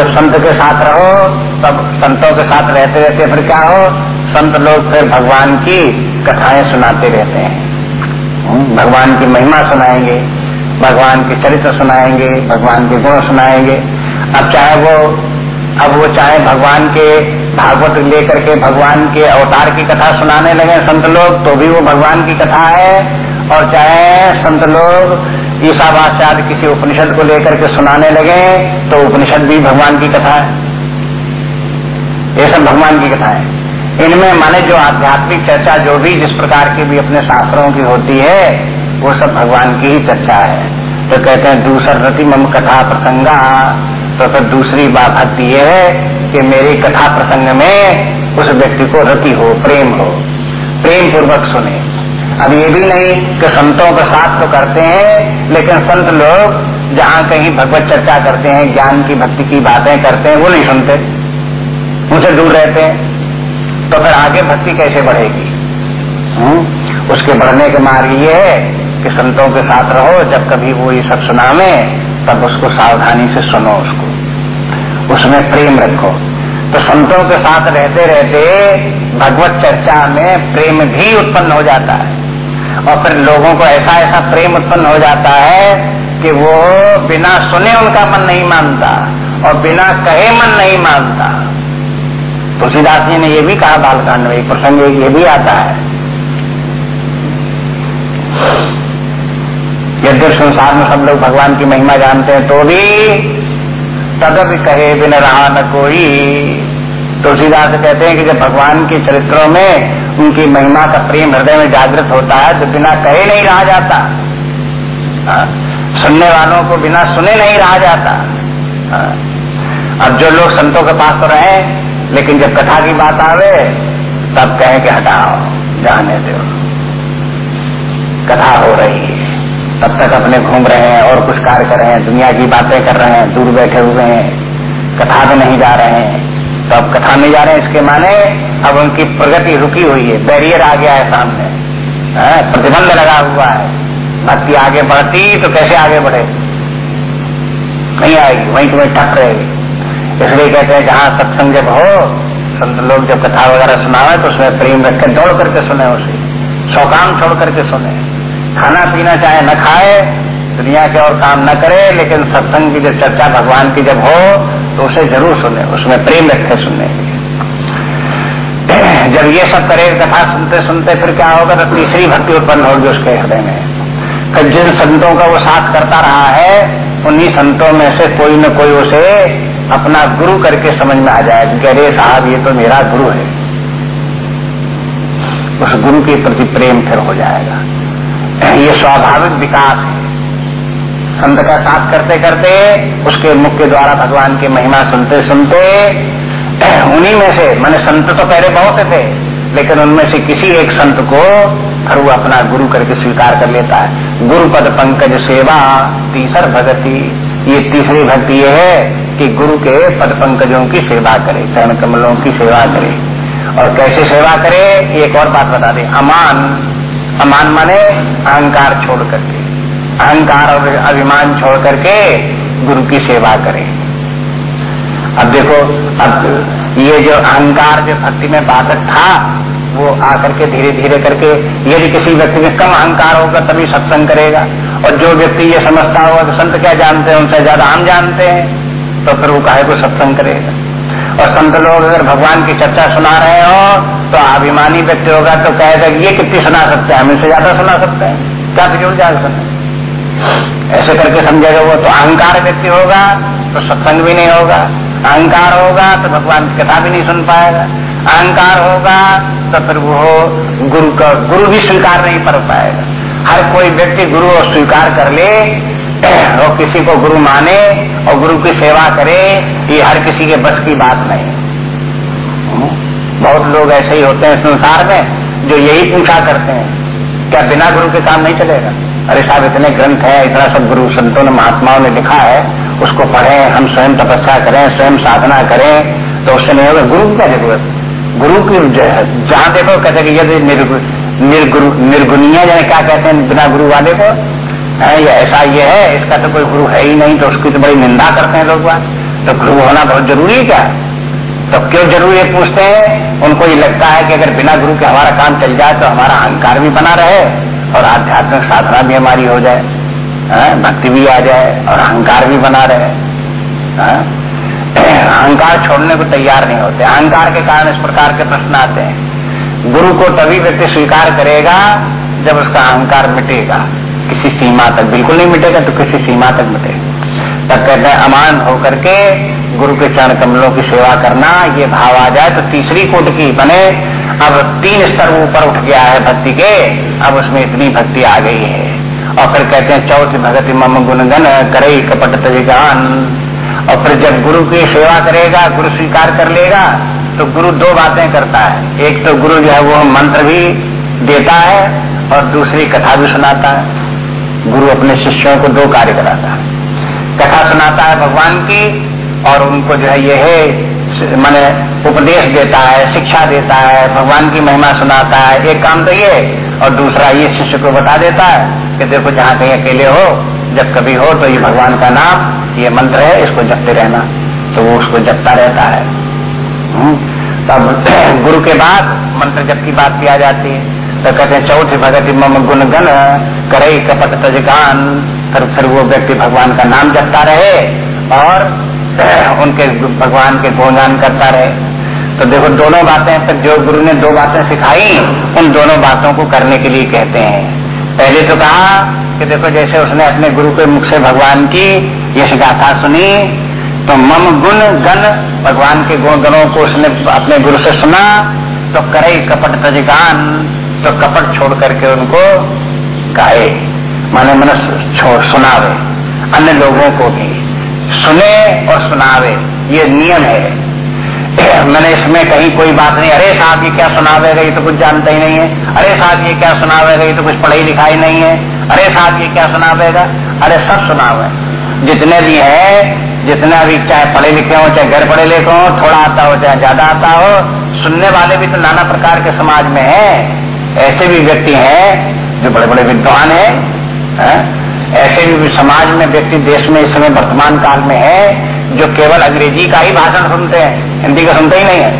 तो संत के साथ रहो तब संतों के साथ रहते रहते फिर क्या हो? संत लोग फिर भगवान की कथाएँ सुनाते रहते हैं। हम्म, भगवान की महिमा सुनाएँगे भगवान के चरित्र सुनाएँगे भगवान के गुण सुनाएँगे। अब चाहे वो अब वो चाहे भगवान के भागवत लेकर के भगवान के अवतार की कथा सुनाने लगे संत लोग तो भी वो भगवान की कथा है। और चाहे संत लोग ईसावास आदि किसी उपनिषद को लेकर के सुनाने लगे तो उपनिषद भी भगवान की कथा है। ये सब भगवान की कथा है। इनमें माने जो आध्यात्मिक चर्चा जो भी जिस प्रकार की भी अपने शास्त्रों की होती है, वो सब भगवान की ही चर्चा है। तो कहते हैं, दूसर रति मम कथा प्रसंगा तो फिर दूसरी बात भक्ति ये है कि मेरी कथा प्रसंग में उस व्यक्ति को रति हो, प्रेम हो। प्रेम पूर्वक सुने। अब ये भी नहीं कि संतों का साथ तो करते हैं, लेकिन संत लोग जहाँ कहीं भगवत चर्चा करते हैं, ज्ञान की, भक्ति की बातें करते हैं, वो नहीं सुनते। उनसे दूर रहते हैं। तो फिर आगे भक्ति कैसे बढ़ेगी? हुँ? हम्म? उसके बढ़ने के मार्ग ये है कि संतों के साथ रहो, जब कभी वो ये सब सुनावे, तब उसको सावधानी से सुनो उसको। उसमें प्रेम रखो। तो संतों के साथ रहते रहते भगवत चर्चा में प्रेम भी उत्पन्न हो जाता है। और फिर लोगों को ऐसा ऐसा प्रेम उत्पन्न हो जाता है कि वो बिना सुने उनका मन नहीं मानता और बिना कहे मन नहीं मानता। तुलसीदास जी ने यह भी कहा बालकांड में प्रसंग ये भी आता है। यद्य संसार में सब लोग भगवान की महिमा जानते हैं तो भी तदप कहे बिन रहा न कोई। तुलसीदास कहते हैं कि जब भगवान के चरित्रों में उनकी महिमा का प्रेम हृदय में जागृत होता है तो बिना कहे नहीं रहा जाता। हाँ, सुनने वालों को बिना सुने नहीं रहा जाता। हाँ, अब जो लोग संतों के पास तो रहे लेकिन जब कथा की बात आवे तब कहे कि हटाओ जाने दो। कथा हो रही है। तब तक अपने घूम रहे हैं और कुछ कार्य कर रहे हैं दुनिया की बातें कर रहे हैं दूर बैठे हुए हैं कथा में नहीं जा रहे हैं। तो अब कथा नहीं जा रहे हैं, इसके माने अब उनकी प्रगति रुकी हुई है, बैरियर आ गया है सामने। प्रतिबंध लगा हुआ है। भक्ति आगे बढ़ती तो कैसे आगे बढ़े? नहीं आएगी, वहीं तुम्हें ठक रहेगी। इसलिए कहते हैं, जहाँ सत्संग जब हो, संत लोग जब कथा वगैरह सुनावे तो उसमें प्रेम रख के दौड़ करके सुने उसे। सौ काम छोड़ करके सुने। खाना पीना चाहे न खाए दुनिया के और काम न करे, लेकिन सत्संग की जब चर्चा भगवान की जब हो तो उसे ज़रूर सुने, उसमें प्रेम रखे सुनने जब ये सब करे कथा सुनते सुनते फिर क्या होगा तो तीसरी भक्ति उत्पन्न होगी उसके हृदय में। जिन संतों का वो साथ करता रहा है, उन्हीं संतों में से कोई न कोई उसे अपना गुरु करके समझ में आ जाए कि अरे साहब, ये तो मेरा गुरु है। उस गुरु के प्रति प्रेम फिर हो जाएगा। ये स्वाभाविक विकास है। संत का साथ करते करते, उसके मुख के द्वारा भगवान की महिमा सुनते सुनते, उन्हीं में से, मैंने संत तो पहले बहुत थे, लेकिन उनमें से किसी एक संत को वो अपना गुरु करके स्वीकार कर लेता है। गुरु पद पंकज सेवा, तीसर भगति। ये तीसरी भक्ति ये है कि गुरु के पद पंकजों की सेवा करे, चरण कमलों की सेवा करे। और कैसे सेवा करे, एक और बात बता दे, अमान। अमान माने अहंकार छोड़ करके। अहंकार और अभिमान छोड़ करके गुरु की सेवा करे। अब देखो, अब ये जो अहंकार जो भक्ति में बाधक था, वो आकर के धीरे धीरे करके यदि किसी व्यक्ति में कम अहंकार होगा, तभी सत्संग करेगा। और जो व्यक्ति ये समझता होगा कि संत क्या जानते हैं, उनसे ज़्यादा हम जानते हैं तो फिर वो काहे को सत्संग करेगा? और संत लोग अगर भगवान की चर्चा सुना रहे हो तो अभिमानी व्यक्ति होगा तो कहेगा ये कितनी सुना सकते हैं, हम इनसे ज़्यादा सुना सकते हैं। क्या फिजूल जाएगा सुना? ऐसे करके समझेगा वो तो अहंकार व्यक्ति होगा तो सत्संग भी नहीं होगा। अहंकार होगा तो भगवान की कथा भी नहीं सुन पाएगा। अहंकार होगा तो फिर वो गुरु का, गुरु भी स्वीकार नहीं कर पाएगा। हर कोई व्यक्ति गुरु और स्वीकार कर ले, और किसी को गुरु माने, और गुरु की सेवा करे, ये हर किसी के बस की बात नहीं। बहुत लोग ऐसे ही होते हैं संसार में, जो यही पूछा करते हैं, क्या बिना गुरु के काम नहीं चलेगा? अरे साहब, इतने ग्रंथ है, इतना सब गुरु संतों ने महात्माओं ने लिखा है, उसको पढ़े, हम स्वयं तपस्या करें, स्वयं साधना करें तो उससे नहीं होगा गुरु क्या ज़रूरत। गुरु की जहाँ देखो, कहते कि यदि निर्गुरु, निर्गुनिया क्या कहते हैं बिना गुरु वाले को? या ऐसा ये है, इसका तो कोई गुरु है ही नहीं तो उसकी तो बड़ी निंदा करते हैं लोग तो गुरु होना बहुत ज़रूरी है क्या? तो क्यों ज़रूरी है, पूछते हैं? उनको ये लगता है कि अगर बिना गुरु के हमारा काम चल जाए तो हमारा अहंकार भी बना रहे। और आध्यात्मिक साधना भी हमारी हो जाए हाँ, भक्ति भी आ जाए और अहंकार भी बना रहे हाँ। अहंकार छोड़ने को तैयार नहीं होते। अहंकार के कारण इस प्रकार के प्रश्न आते हैं। गुरु को तभी व्यक्ति स्वीकार करेगा जब उसका अहंकार मिटेगा। किसी सीमा तक बिल्कुल नहीं मिटेगा तो किसी सीमा तक मिटेगा। तब कहते हैं अमान होकर के गुरु के चरण कमलों की सेवा करना ये भाव आ जाए तो तीसरी कोट की बने अब तीन स्तर ऊपर उठ गया है भक्ति के, अब उसमें इतनी भक्ति आ गई है। और फिर कहते हैं, चौथ भगत मम गुणगन करे कपट तजगान और फिर जब गुरु की सेवा करेगा, गुरु स्वीकार कर लेगा तो गुरु दो बातें करता है। एक तो गुरु जो है वो मंत्र भी देता है और दूसरी कथा भी सुनाता है। गुरु अपने शिष्यों को दो कार्य कराता है। कथा सुनाता है भगवान की और उनको जो है ये है मैंने उपदेश देता है शिक्षा देता है भगवान की महिमा सुनाता है एक काम तो ये और दूसरा ये शिष्य को बता देता है कि देखो जहाँ कहीं अकेले हो जब कभी हो तो ये भगवान का नाम ये मंत्र है इसको जपते रहना। तो वो उसको जपता रहता है। हम्म, तब गुरु के बाद मंत्र जप की बात की आ जाती है। तो कहते हैं चौथी भगत मम गुण गण करे कपट तजगान फिर फिर वो व्यक्ति भगवान का नाम जपता रहे और उनके भगवान के गुणगान करता रहे। तो देखो, दोनों बातें, फिर जो गुरु ने दो बातें सिखाई, उन दोनों बातों को करने के लिए कहते हैं। पहले तो कहा कि देखो, जैसे उसने अपने गुरु के मुख से भगवान की यश गाथा सुनी तो मम गुण गण भगवान के गुण गणों को उसने अपने गुरु से सुना तो करे कपट तजगान तो कपट छोड़ करके उनको गाए। माने मन सुनावे, अन्य लोगों को भी। सुने और सुनावे ये नियम है। मैंने इसमें कहीं कोई बात नहीं अरे साहब ये क्या सुनावेगा ये तो कुछ जानता ही नहीं है। अरे साहब ये क्या सुनावेगा ये तो कुछ पढ़ाई लिखाई नहीं है। अरे साहब ये क्या सुनावेगा? अरे सब सुनावे। जितने भी है जितना भी चाहे पढ़े लिखे हो चाहे घर पढ़े लिखे हो थोड़ा आता हो चाहे ज़्यादा आता हो सुनने वाले भी तो नाना प्रकार के समाज में है। ऐसे भी व्यक्ति हैं जो बड़े बड़े विद्वान है, है? ऐसे भी समाज में व्यक्ति देश में इस समय वर्तमान काल में है, जो केवल अंग्रेज़ी का ही भाषण सुनते हैं, हिंदी का सुनते ही नहीं है।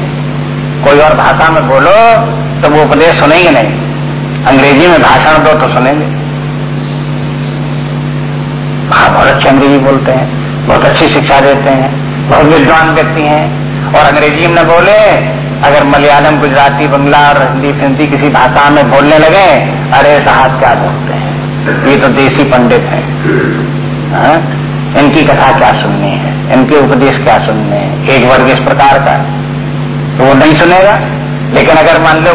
कोई और भाषा में बोलो तो वो उपदेश सुनेंगे नहीं। अंग्रेज़ी में भाषण दो तो सुनेंगे। हाँ बहुत अच्छी अंग्रेज़ी बोलते हैं, बहुत अच्छी शिक्षा देते हैं, बहुत विद्वान व्यक्ति हैं, और अंग्रेज़ी में न बोले, अगर मलयालम, गुजराती, बंगला और हिंदी हिंदी किसी भाषा में बोलने लगे, अरे साहब, क्या बोलते हैं? ये तो देसी पंडित हैं। हाँ? इनकी कथा क्या सुननी है? इनके उपदेश क्या सुनने हैं? एक वर्ग इस प्रकार का तो वो नहीं सुनेगा। लेकिन अगर मान लो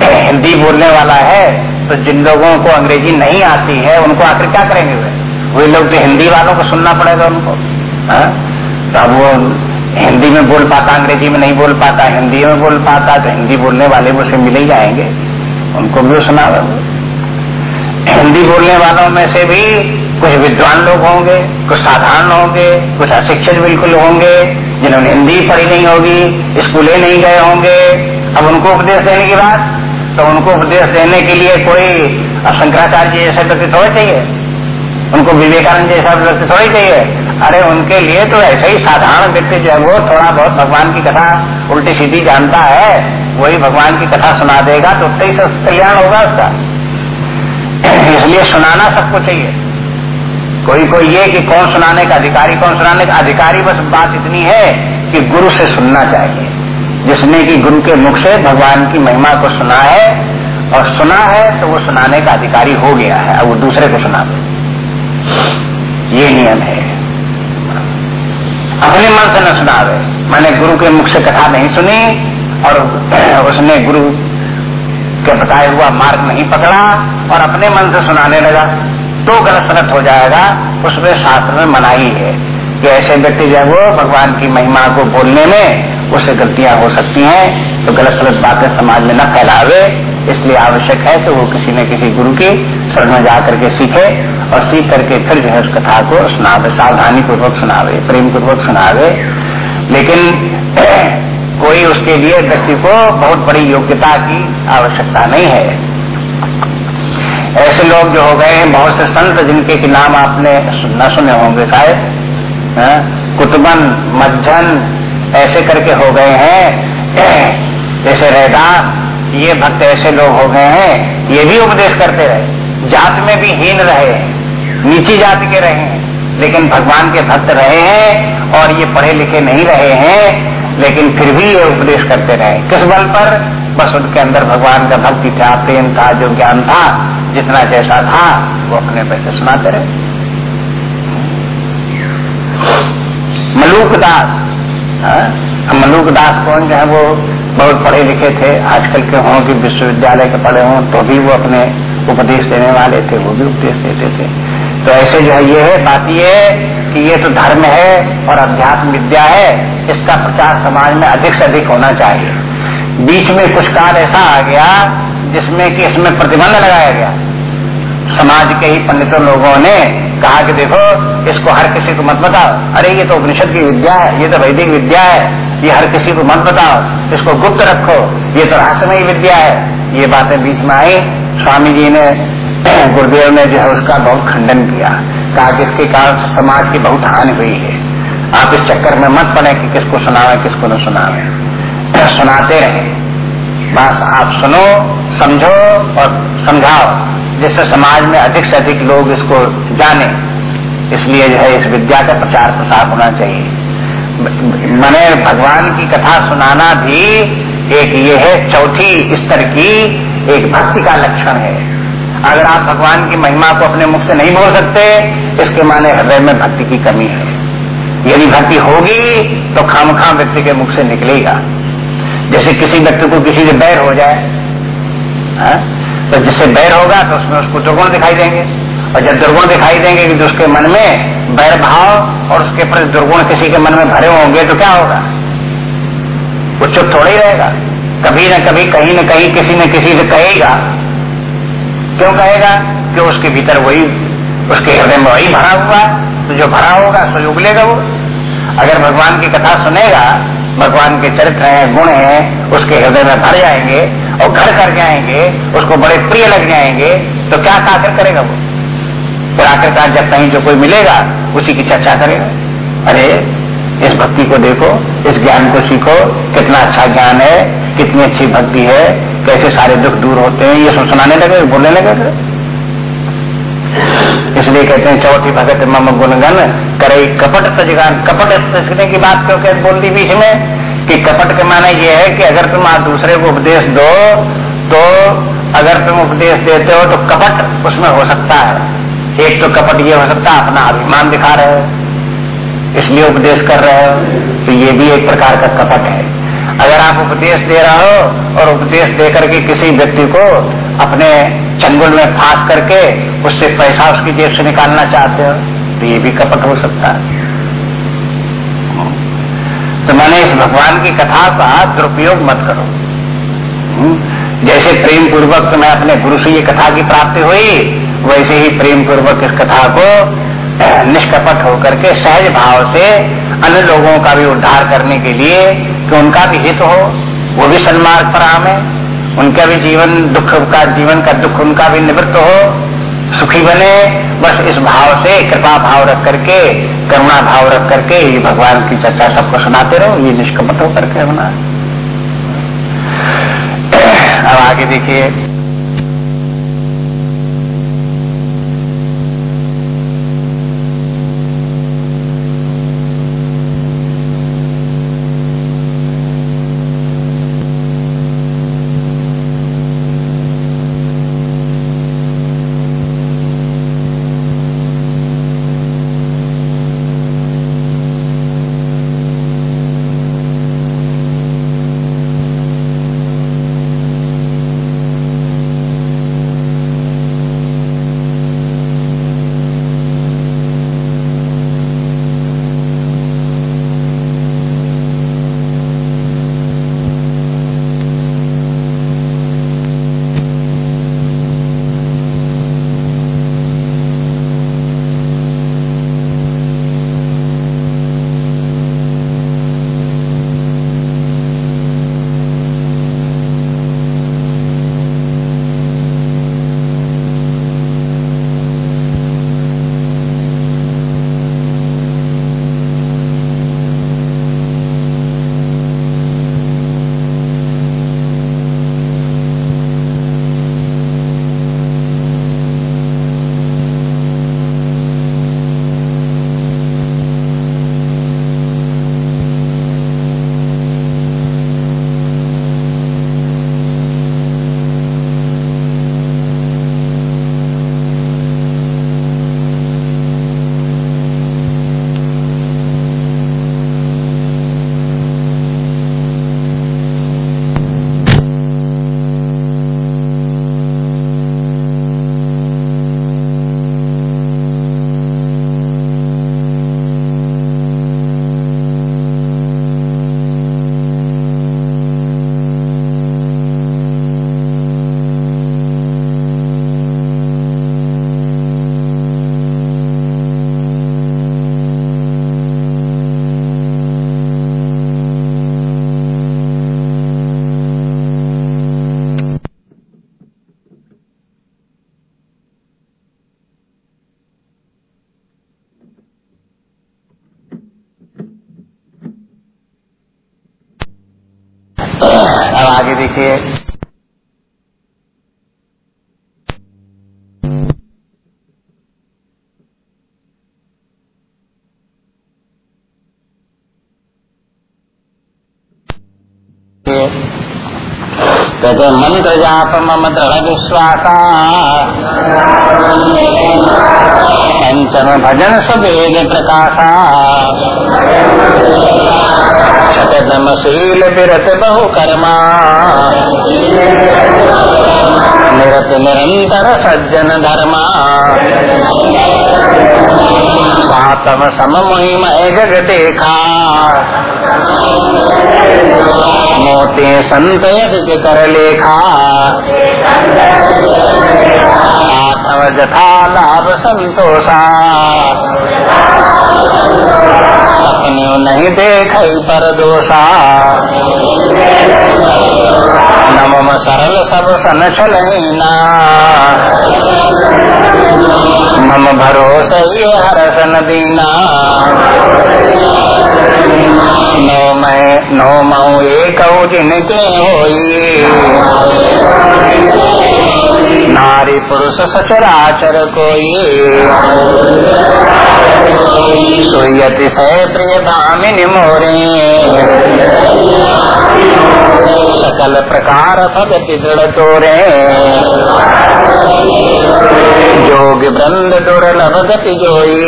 हिंदी बोलने वाला है तो जिन लोगों को अंग्रेज़ी नहीं आती है, उनको आखिर क्या करेंगे वे? वही लोग तो हिंदी वालों को सुनना पड़ेगा उनको। हाँ? तो अब वो हिंदी में बोल पाता, अंग्रेज़ी में नहीं बोल पाता, हिंदी में बोल पाता तो हिंदी बोलने वाले वो से मिल ही जाएँगे। उनको भी सुना हिंदी बोलने वालों में से भी कुछ विद्वान लोग होंगे, कुछ साधारण होंगे, कुछ अशिक्षित बिल्कुल होंगे, जिन्होंने हिंदी पढ़ी नहीं होगी, स्कूले नहीं गए होंगे। अब उनको उपदेश देने की बात? तो उनको उपदेश देने के लिए कोई शंकराचार्य जैसे व्यक्ति थोड़े चाहिए? उनको विवेकानंद जैसा व्यक्ति थोड़े चाहिए? अरे, उनके लिए तो ऐसे ही साधारण व्यक्ति जो है, वो थोड़ा बहुत भगवान की कथा उल्टी सीधी जानता है, वही भगवान की कथा सुना देगा तो उतना ही कल्याण होगा उसका। इसलिए सुनाना सबको चाहिए। कोई कोई ये कि कौन सुनाने का अधिकारी, कौन सुनाने का अधिकारी, बस बात इतनी है कि गुरु से सुनना चाहिए। जिसने कि गुरु के मुख से भगवान की महिमा को सुना है और सुना है तो वो सुनाने का अधिकारी हो गया है। अब वो दूसरे को सुना दे। ये नियम है। अपने मन से न सुनावे। मैंने गुरु के मुख से कथा नहीं सुनी और उसने गुरु के बताए हुआ मार्ग नहीं पकड़ा और अपने मन से सुनाने लगा तो गलत सलत हो जाएगा, उसमें शास्त्र में मनाही है। कि ऐसे व्यक्ति जो वो भगवान की महिमा को बोलने में उससे गलतियाँ हो सकती हैं तो गलत सलत बातें समाज में न फैलावे, इसलिए आवश्यक है कि वो किसी न किसी गुरु की शरण में जाकर के सीखे और सीख करके फिर जो है उस कथा को सुनावे सावधानी पूर्वक सुनावे प्रेम पूर्वक सुनावे। लेकिन कोई उसके लिए व्यक्ति को बहुत बड़ी योग्यता की आवश्यकता नहीं है। ऐसे लोग जो हो गए हैं बहुत से संत जिनके के नाम आपने न सुने होंगे शायद हाँ, कुतुबन मज्जन ऐसे करके हो गए हैं। जैसे रैदास ये भक्त ऐसे लोग हो गए हैं ये भी उपदेश करते रहे। जात में भी हीन रहे नीची जाति के रहे हैं लेकिन भगवान के भक्त रहे हैं और ये पढ़े लिखे नहीं रहे हैं। लेकिन फिर भी ये उपदेश करते रहे। किस बल पर? बस उनके अंदर भगवान का भक्ति था, प्रेम था, जो ज्ञान था, जितना जैसा था, वो अपने पैसे सुनाते रहे। मलूक दास हाँ? मलूक दास कौन जो है, वो बहुत पढ़े लिखे थे, आजकल के हों कि विश्वविद्यालय के पढ़े हों तो भी वो अपने उपदेश देने वाले थे, वो भी उपदेश देते थे। तो ऐसे जो है, ये है बात ये कि ये तो धर्म है और अध्यात्म विद्या है, इसका प्रचार समाज में अधिक से अधिक होना चाहिए। बीच में कुछ काल ऐसा आ गया जिसमें कि इसमें प्रतिबंध लगाया गया। समाज के ही पंडितों लोगों ने कहा कि देखो, इसको हर किसी को मत बताओ। अरे, ये तो उपनिषद की विद्या है, ये तो वैदिक विद्या है, ये हर किसी को मत बताओ। इसको गुप्त रखो, ये तो रहस्यमयी विद्या है। ये बातें बीच में आई। स्वामी जी ने, गुरुदेव ने जो है उसका बहुत खंडन किया। कहा कि इसके कारण समाज की बहुत हानि हुई है। आप इस चक्कर में मत पड़े कि किसको सुनावे, किसको न सुनावे। सुनाते रहे। बस आप सुनो, समझो और समझाओ, जिससे समाज में अधिक से अधिक लोग इसको जाने। इसलिए जो है इस विद्या का प्रचार प्रसार होना चाहिए। मैंने भगवान की कथा सुनाना भी एक ये है, चौथी स्तर की एक भक्ति का लक्षण है। अगर आप भगवान की महिमा को अपने मुख से नहीं बोल सकते, इसके माने हृदय में भक्ति की कमी है। यदि भक्ति होगी तो खाम खाम व्यक्ति के मुख से निकलेगा। जैसे किसी व्यक्ति को किसी से बैर हो जाए, हा? तो जिससे बैर होगा तो उसमें उसको दुर्गुण दिखाई देंगे। और जब दुर्गुण दिखाई देंगे कि उसके मन में बैर भाव और उसके प्रति दुर्गुण किसी के मन में भरे होंगे तो क्या होगा? वो चुप थोड़ा ही रहेगा। कभी न कभी, कहीं न कहीं किसी न किसी से कहेगा। क्यों कहेगा? कि उसके भीतर वही, उसके हृदय में वही भरा हुआ तो जो भरा होगा, सो उगलेगा वो। अगर भगवान की कथा सुनेगा, भगवान के चरित्र हैं, गुण हैं, उसके हृदय में भर जाएँगे और घर कर जाएँगे, उसको बड़े प्रिय लग जाएँगे तो क्या आखिर करेगा वो? फिर आखिरकार जब कहीं जो कोई मिलेगा, उसी की चर्चा करेगा। अरे, इस भक्ति को देखो, इस ज्ञान को सीखो, कितना अच्छा ज्ञान है कितनी अच्छी भक्ति है, कैसे सारे दुख दूर होते हैं, ये सब सुनाने लगे, बोलने लगे। इसलिए कहते हैं, चौथी भगत मम गुणगन करे कपट तजगान कपट तजने की बात क्यों कह बोल दी बीच में? कि कपट के माने ये है कि अगर तुम आज दूसरे को उपदेश दो तो अगर तुम उपदेश देते हो तो कपट उसमें हो सकता है। एक तो कपट ये हो सकता है, अपना अभिमान दिखा रहे हो, इसलिए उपदेश कर रहे हो तो ये भी एक प्रकार का कपट है। अगर आप उपदेश दे रहे हो और उपदेश दे करके किसी व्यक्ति को अपने चंगुल में फांस करके उससे पैसा उसकी जेब से निकालना चाहते हो तो ये भी कपट हो सकता है। तो मैंने इस भगवान की कथा का दुरुपयोग मत करो। जैसे प्रेम पूर्वक तुम्हें अपने गुरु से ये कथा की प्राप्ति हुई, वैसे ही प्रेम पूर्वक इस कथा को निष्कपट होकर के सहज भाव से अन्य लोगों का भी उद्धार करने के लिए कि उनका भी हित हो, वो भी सन्मार्ग पर है उनका भी जीवन दुख का, जीवन का दुख उनका भी निवृत्त हो। सुखी बने, बस इस भाव से कृपा भाव रख करके, करुणा भाव रख करके ये भगवान की चर्चा सबको सुनाते रहो, ये निष्कपट होकर के होना। अब आगे देखिए। आगे देखिए। कहते मंत्र जाप मम दृढ़ विश्वासा पंचम भजन सुवेद प्रकाशा शतमशील विरत बहु कर्मा निरत निरंतर सज्जन धर्मा सातम सम महिम जग देखा मोते संत कर लेखा आठव जथा लाभ संतोषा अपने नहीं देख पर दोषा। नमम सरल सब सन छलना। मम भरोस ये हरसन दीना। नौ मैं, नौ मऊ एक जिनके होई। नारी पुरुष सचराचर कोई। सोयति प्रिय भामिनी मोरे। सकल प्रकार भगति दृढ़ तोरे जोग वृंद दुर्लभ गति जोई।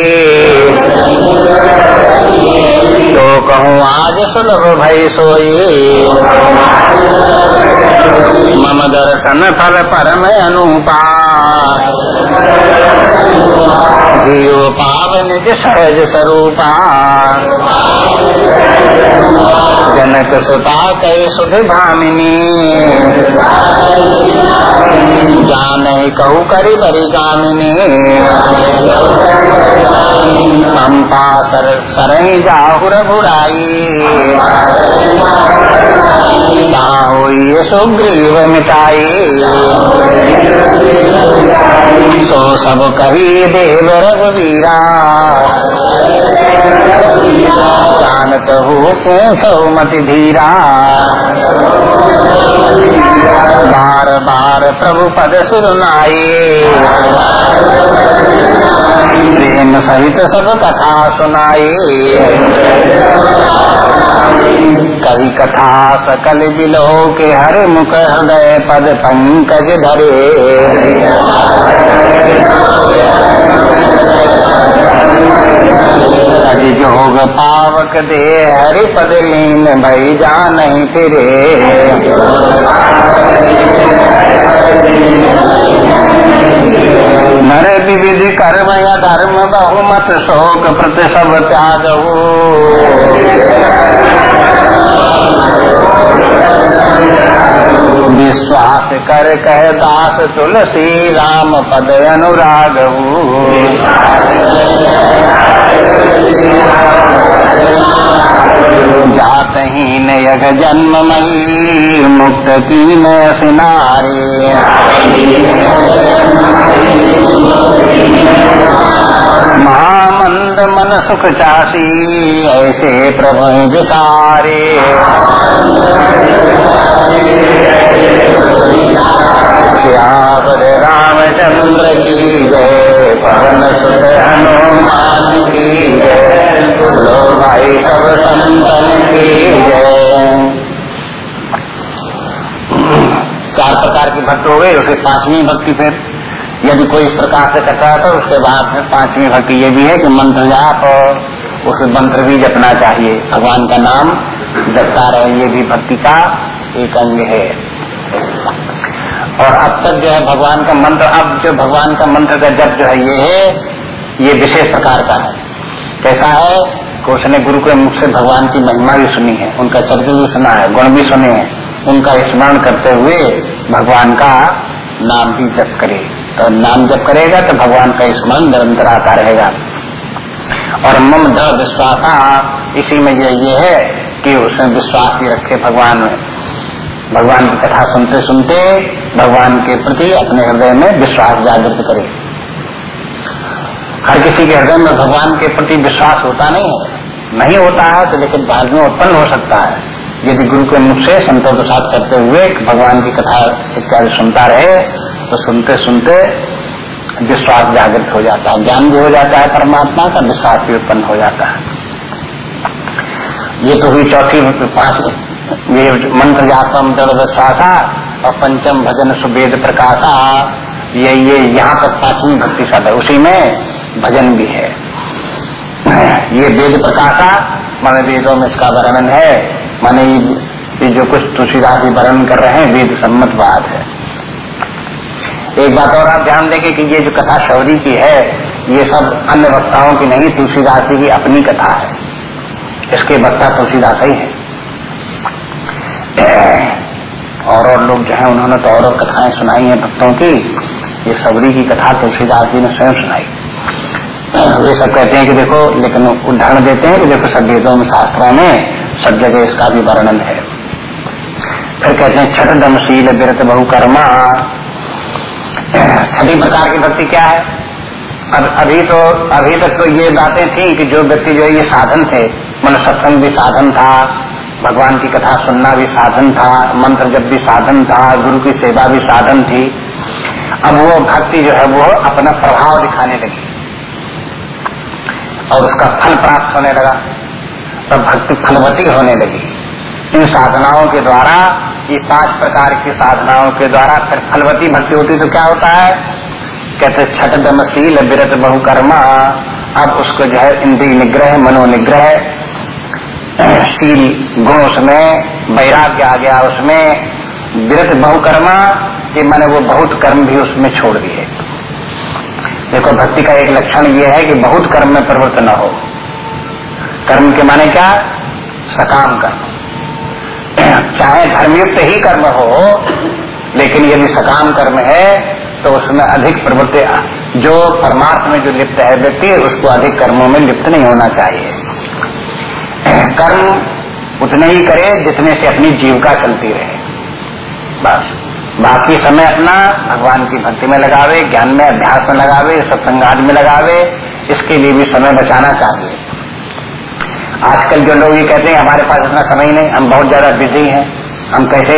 तो कहूँ, आज सुलभ भई सोई। मम दर्शन फल परम अनुपा जीव पावन निज सहज स्वरूपा सुता कई सुध भामिनी। जान कहू करी बरी गामिनी। पंपा सर जाहुर बुराई। हुई सुग्रीव मिटाई। सो सब कही देव रघुवीरा। जानत हो पूछो मति धीरा। बार बार प्रभु पद सुनाई प्रेम सहित सब कथा सुनाए कवि कथा सकल जिलो के हर मुख हृदय पद पंकज धरे। पावक दे हरि पद लीन भई जा नहीं फिरे। नर विविध कर्म या धर्म बहुमत शोक प्रति सब त्याग विश्वास कर कह दास तुलसी राम पद अनुराग जात ही नयग जन्म मई, मुक्त की सिनारे। महामंद मन सुख चासी, ऐसे प्रभु विसारे। श्यावर रामचंद्र की जय, पवन सुख हनुमान की जय, लो भाई सब संतन की जय। चार प्रकार की भक्त हो गए, उसे पांचवी भक्ति फिर यदि कोई इस प्रकार से करता है तो उसके बाद फिर पांचवी भक्ति ये भी है कि मंत्र जाप और उस मंत्र भी जपना चाहिए। भगवान का नाम जपता रहे ये भी भक्ति का एक अंग है। और अब तक जो है भगवान का मंत्र, अब जो भगवान का मंत्र का जप जो है ये है, ये विशेष प्रकार का है। कैसा है? कि उसने गुरु के मुख से भगवान की महिमा भी सुनी है। उनका चरित्र भी सुना है, गुण भी सुने हैं। उनका स्मरण करते हुए भगवान का नाम भी जप करे। तो नाम जब करेगा तो भगवान का स्मरण निरंतर आता रहेगा। और मम दृढ़ विश्वास, इसी में ये ये है कि उसने विश्वास भी रखे भगवान में। भगवान की कथा सुनते सुनते भगवान के प्रति अपने हृदय में विश्वास जागृत करे। हर किसी के हृदय में भगवान के प्रति विश्वास होता नहीं है। नहीं होता है तो लेकिन बाद में उत्पन्न हो सकता है। यदि गुरु के मुख से संतों के साथ करते हुए भगवान की कथा इत्यादि सुनता रहे तो सुनते सुनते विश्वास जागृत हो जाता है, ज्ञान भी हो जाता है, परमात्मा का विश्वास भी उत्पन्न हो जाता है। ये तो हुई चौथी पाँच ये मंत्र जातम दर्द विश्वासा और पंचम भजन सुवेद प्रकाशा। ये ये यहाँ तक पांचवी भक्ति शब्द है। उसी में भजन भी है। ये वेद प्रकाशा, मान वेदों में इसका वर्णन है। माने ये जो कुछ तुलसीदास वर्णन कर रहे हैं, वेद सम्मत बात है। एक बात और आप ध्यान देंगे कि ये जो कथा शौरी की है, ये सब अन्य वक्ताओं की नहीं, तुलसीदास जी की अपनी कथा है। इसके वक्ता तुलसीदास ही है। और और लोग जो है, उन्होंने तो और और कथाएँ सुनाई हैं भक्तों की। ये सबरी की कथा तुलसीदास जी ने स्वयं सुनाई। वे सब कहते हैं कि देखो, लेकिन उदाहरण देते हैं कि देखो, सब वेदों में, शास्त्रों में, सब जगह इसका भी वर्णन है। फिर कहते हैं, छठ दमशील विरत बहुकर्मा छठी प्रकार की भक्ति क्या है? अब अभी तो अभी तक तो ये बातें थी कि जो व्यक्ति जो है, ये साधन थे। मन सत्संग भी साधन था, भगवान की कथा सुनना भी साधन था, मंत्र जब भी साधन था, गुरु की सेवा भी साधन थी। अब वो भक्ति जो है, वो अपना प्रभाव दिखाने लगी। और उसका फल प्राप्त होने लगा। तब तो भक्ति फलवती होने लगी। इन साधनाओं के द्वारा ये पाँच प्रकार की साधनाओं के द्वारा फिर फलवती भक्ति होती तो क्या होता है? कहते छठ दमशील विरत बहुकर्मा। अब उसको जो है इंद्रिय निग्रह, मनोनिग्रह, शील गुण उसमें, वैराग्य आ गया उसमें, विरत बहुकर्मा कि मैंने वो बहुत कर्म भी उसमें छोड़ दिए। देखो, भक्ति का एक लक्षण ये है कि बहुत कर्म में प्रवृत्त न हो। कर्म के माने क्या? सकाम कर्म। चाहे धर्मयुक्त ही कर्म हो, लेकिन यदि सकाम कर्म है तो उसमें अधिक प्रवृत्ति, जो परमात्मा में जो लिप्त है व्यक्ति, उसको अधिक कर्मों में लिप्त नहीं होना चाहिए। कर्म उतने ही करे जितने से अपनी जीविका चलती रहे। बस। बाकी समय अपना भगवान की भक्ति में लगावे, ज्ञान में अभ्यास में लगावे सत्संगाद में लगावे, इसके लिए भी समय बचाना चाहिए। आजकल जो लोग ये कहते हैं, हमारे पास इतना समय नहीं, हम बहुत ज़्यादा बिज़ी हैं। हम कैसे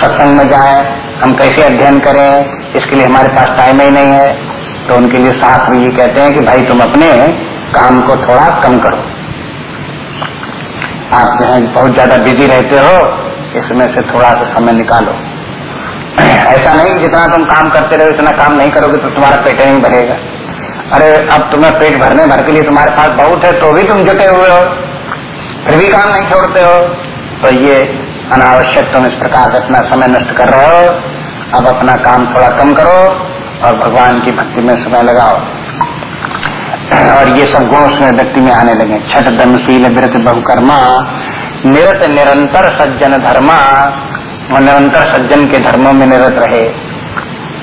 सत्संग में जाए, हम कैसे अध्ययन करें, इसके लिए हमारे पास टाइम ही नहीं है। तो उनके लिए साथ में ये कहते हैं कि भाई तुम अपने काम को थोड़ा कम करो। आप जो है, बहुत ज़्यादा बिज़ी रहते हो, इसमें से थोड़ा सा समय निकालो। ऐसा नहीं जितना तुम काम करते रहो, इतना काम नहीं करोगे तो तुम्हारा पेट नहीं भरेगा। अरे, अब तुम्हें पेट भरने भर के लिए तुम्हारे पास बहुत है तो भी तुम जुटे हुए हो। फिर भी काम नहीं छोड़ते हो तो ये अनावश्यक तुम इस प्रकार अपना समय नष्ट कर रहे हो। अब अपना काम थोड़ा कम करो और भगवान की भक्ति में समय लगाओ। और ये सब गुण उसमें व्यक्ति में आने लगे। छठ दमशील विरत बहुकर्मा, निरत निरंतर सज्जन धर्मा, और निरंतर सज्जन के धर्मों में निरत रहे।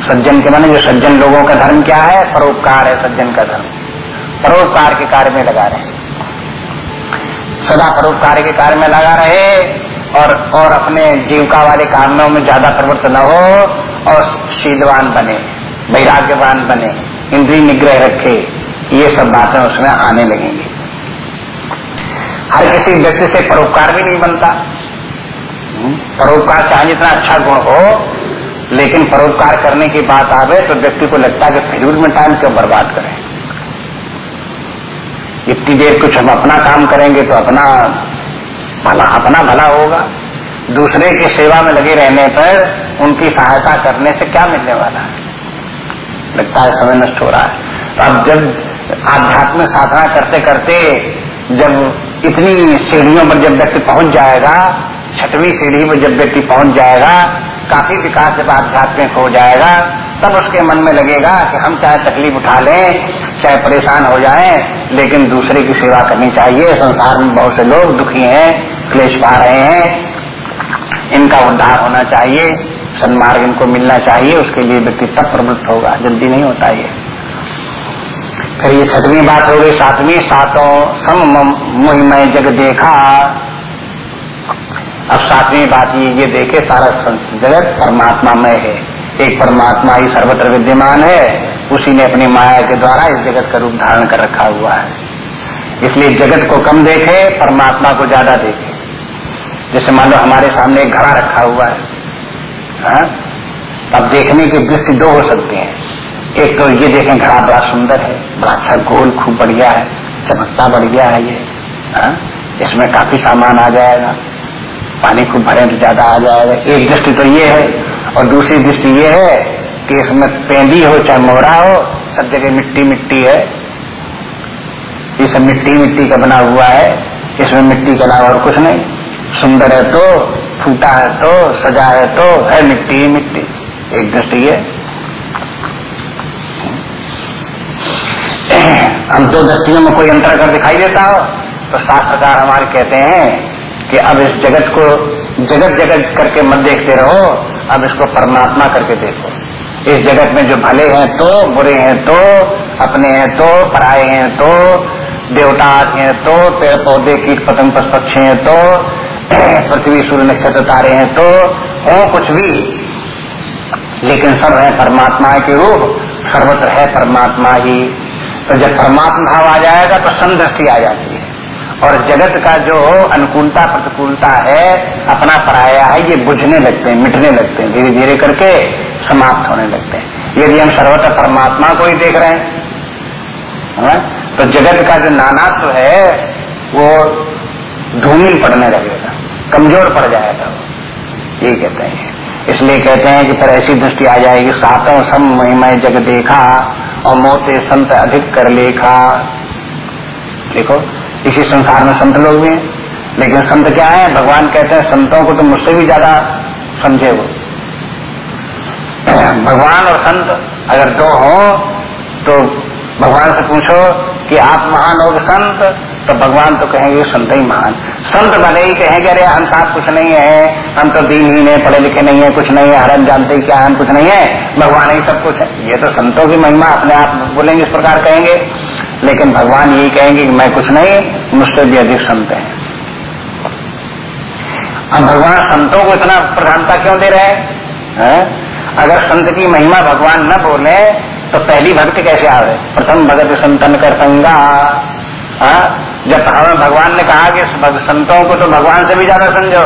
सज्जन के माने जो सज्जन लोगों का धर्म क्या है? परोपकार है सज्जन का धर्म। परोपकार के कार्य में लगा रहे सदा परोपकार के कार्य में लगा रहे और और अपने जीविका वाले कामों में ज़्यादा प्रवृत्त न हो और शीलवान बने, वैराग्यवान बने, इंद्री निग्रह रखे, ये सब बातें उसमें आने लगेंगी। हर किसी व्यक्ति से परोपकार भी नहीं बनता। परोपकार चाहे जितना अच्छा गुण हो, लेकिन परोपकार करने की बात आवे तो व्यक्ति को लगता है कि फिजूल में टाइम क्यों बर्बाद करें। इतनी देर कुछ हम अपना काम करेंगे तो अपना भला अपना भला होगा। दूसरे की सेवा में लगे रहने पर उनकी सहायता करने से क्या मिलने वाला है? लगता है समय नष्ट हो रहा है। तो अब जब आध्यात्मिक साधना करते करते जब इतनी सीढ़ियों पर जब व्यक्ति पहुँच जाएगा, छठवीं सीढ़ी पर जब व्यक्ति पहुँच जाएगा, काफ़ी विकास जब आध्यात्मिक हो जाएगा तब उसके मन में लगेगा कि हम चाहे तकलीफ़ उठा लें, चाहे परेशान हो जाएँ, लेकिन दूसरे की सेवा करनी चाहिए। संसार में बहुत से लोग दुखी हैं, क्लेश पा रहे हैं। इनका उद्धार होना चाहिए, सन्मार्ग इनको मिलना चाहिए, उसके लिए व्यक्ति तब प्रवृत्त होगा, जल्दी नहीं होता ये। फिर ये छठवीं बात हो गई, सातवीं। सातों सम मुहिमय जग देखा। अब सातवीं बात ये ये देखे, सारा जगत परमात्मा में है। एक परमात्मा ही सर्वत्र विद्यमान है, उसी ने अपनी माया के द्वारा इस जगत का रूप धारण कर रखा हुआ है इसलिए जगत को कम देखे, परमात्मा को ज़्यादा देखे जैसे मान लो हमारे सामने एक घड़ा रखा हुआ है, हा? अब देखने की दृष्टि दो हो सकते हैं एक तो ये देखें घड़ा बड़ा सुंदर है, बड़ा अच्छा गोल, खूब बढ़िया है, चमकता बढ़िया है ये, हा? इसमें काफ़ी सामान आ जाएगा, पानी खूब भरे तो ज़्यादा आ जाएगा एक दृष्टि तो ये है और दूसरी दृष्टि ये है कि इसमें पेंदी हो, चाहे मोहरा हो, सब जगह मिट्टी मिट्टी है। ये सब मिट्टी मिट्टी का बना हुआ है। इसमें मिट्टी के अलावा और कुछ नहीं। सुंदर है तो फूटा है तो सजा है तो है मिट्टी ही मिट्टी। एक दृष्टि है हम दो दृष्टियों में कोई अंतर अगर दिखाई देता हो तो शास्त्रकार हमारे कहते हैं कि अब इस जगत को जगत जगत करके मत देखते रहो। अब इसको परमात्मा करके देखो। इस जगत में जो भले हैं तो बुरे हैं तो अपने हैं तो पराए हैं तो देवता हैं तो पेड़ पौधे कीट पतंग पशु पक्षी हैं तो पृथ्वी, सूर्य, नक्षत्र, तारे हैं तो हो कुछ भी। लेकिन सब है परमात्मा के रूप सर्वत्र है परमात्मा ही। तो जब परमात्मा भाव आ जाएगा तो संदृष्टि आ जाती और जगत का जो अनुकूलता, प्रतिकूलता है, अपना पराया है, ये बुझने लगते हैं, मिटने लगते हैं धीरे धीरे करके समाप्त होने लगते हैं। यदि हम सर्वत्र परमात्मा को ही देख रहे हैं हाँ? तो जगत का जो नानात्व है, वो धूमिल पड़ने लगेगा, कमज़ोर पड़ जाएगा। ये कहते हैं। इसलिए कहते हैं कि फिर ऐसी दृष्टि आ जाएगी, सातों सम महिमय जग देखा और मोते संत अधिक कर लेखा। देखो इसी संसार में संत लोग भी हैं। लेकिन संत क्या है? भगवान कहते हैं, संतों को तो मुझसे भी ज़्यादा समझे वो भगवान और संत अगर दो हो तो भगवान से पूछो कि आप महान हो संत? तो भगवान तो कहेंगे संत ही महान संत भले ही कहेंगे, अरे, हम साथ कुछ नहीं है। हम तो दीन ही नहीं पढ़े लिखे नहीं है, कुछ नहीं है हरम जानते ही क्या हम कुछ नहीं है। भगवान ही सब कुछ है। ये तो संतों की महिमा अपने आप बोलेंगे, इस प्रकार कहेंगे। लेकिन भगवान यही कहेंगे कि मैं कुछ नहीं, मुझसे भी अधिक संत है। अब भगवान संतों को इतना प्रधानता क्यों दे रहे हैं? अगर संत की महिमा भगवान न बोले तो पहली भक्ति कैसे आ आवे? प्रथम भगत संतन कर संगा। जब हमें भगवान ने कहा कि संतों को तो भगवान से भी ज़्यादा समझो।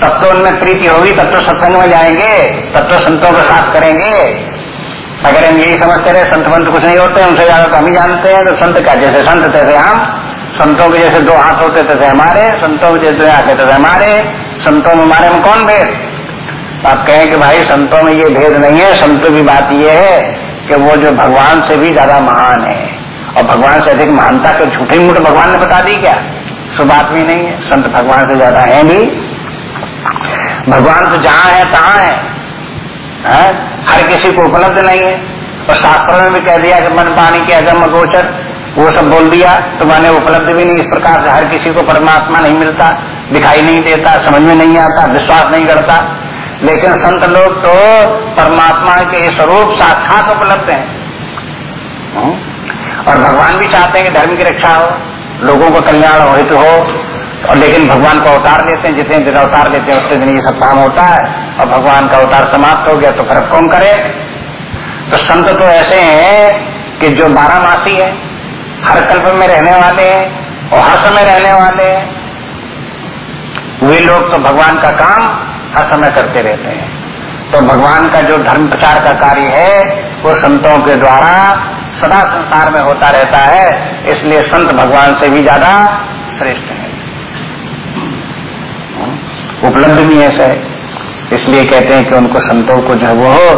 तब तो उनमें प्रीति होगी, तब तो सत्संग में जाएँगे, तब तो संतों का साथ करेंगे। अगर हम यही समझते रहे, संत मंत कुछ नहीं होते, उनसे ज़्यादा तो हम ही जानते हैं तो संत का जैसे संत तैसे हम संतों के जैसे दो हाथ होते तैसे हमारे, संतों के जैसे दो आँखें तैसे हमारे, संतों में हमारे में कौन भेद? आप कहें कि भाई, संतों में ये भेद नहीं है, संतों की बात ये है कि वो जो भगवान से भी ज़्यादा महान है। और भगवान से अधिक महानता को झूठे मूठ भगवान ने बता दी क्या? सो बात भी नहीं है, संत भगवान से ज़्यादा है नहीं भगवान तो जहाँ है, तहां है। है? हर किसी को उपलब्ध नहीं है। और शास्त्रों में भी कह दिया कि मन पानी के अगम गोचर वो सब बोल दिया तो मैंने उपलब्ध भी नहीं। इस प्रकार से हर किसी को परमात्मा नहीं मिलता, दिखाई नहीं देता, समझ में नहीं आता, विश्वास नहीं करता। लेकिन संत लोग तो परमात्मा के स्वरूप साक्षात उपलब्ध हैं। हम्म? और भगवान भी चाहते हैं कि धर्म की रक्षा हो, लोगों का कल्याण हित हो। और लेकिन भगवान को अवतार लेते हैं, जितने दिन अवतार लेते हैं, उतने दिन ये सब काम होता है। और भगवान का अवतार समाप्त हो गया तो फिर कौन करे? तो संत तो ऐसे हैं कि जो बारह मासी है, हर कल्प में रहने वाले हैं और हर समय रहने वाले हैं। वे लोग तो भगवान का काम हर समय करते रहते हैं। तो भगवान का जो धर्म प्रचार का कार्य है, वो संतों के द्वारा सदा संसार में होता रहता है, इसलिए संत भगवान से भी ज़्यादा श्रेष्ठ है। उपलब्ध भी ऐसा है। इसलिए कहते हैं कि उनको संतों को जो वो हो,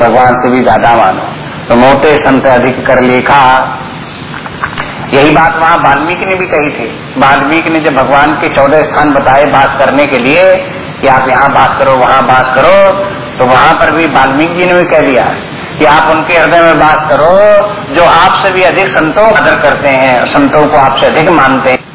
भगवान से भी ज़्यादा मानो। तो मोटे संत अधिक कर लेखा। यही बात वहाँ वाल्मीकि ने भी कही थी। वाल्मीकि ने जब भगवान के चौदह स्थान बताए बास करने के लिए कि आप यहाँ बास करो, वहाँ बास करो तो वहाँ पर भी वाल्मीकि जी ने भी कह दिया कि आप उनके हृदय में बास करो, जो आपसे भी अधिक संतों आदर करते हैं, संतों को आपसे अधिक मानते हैं।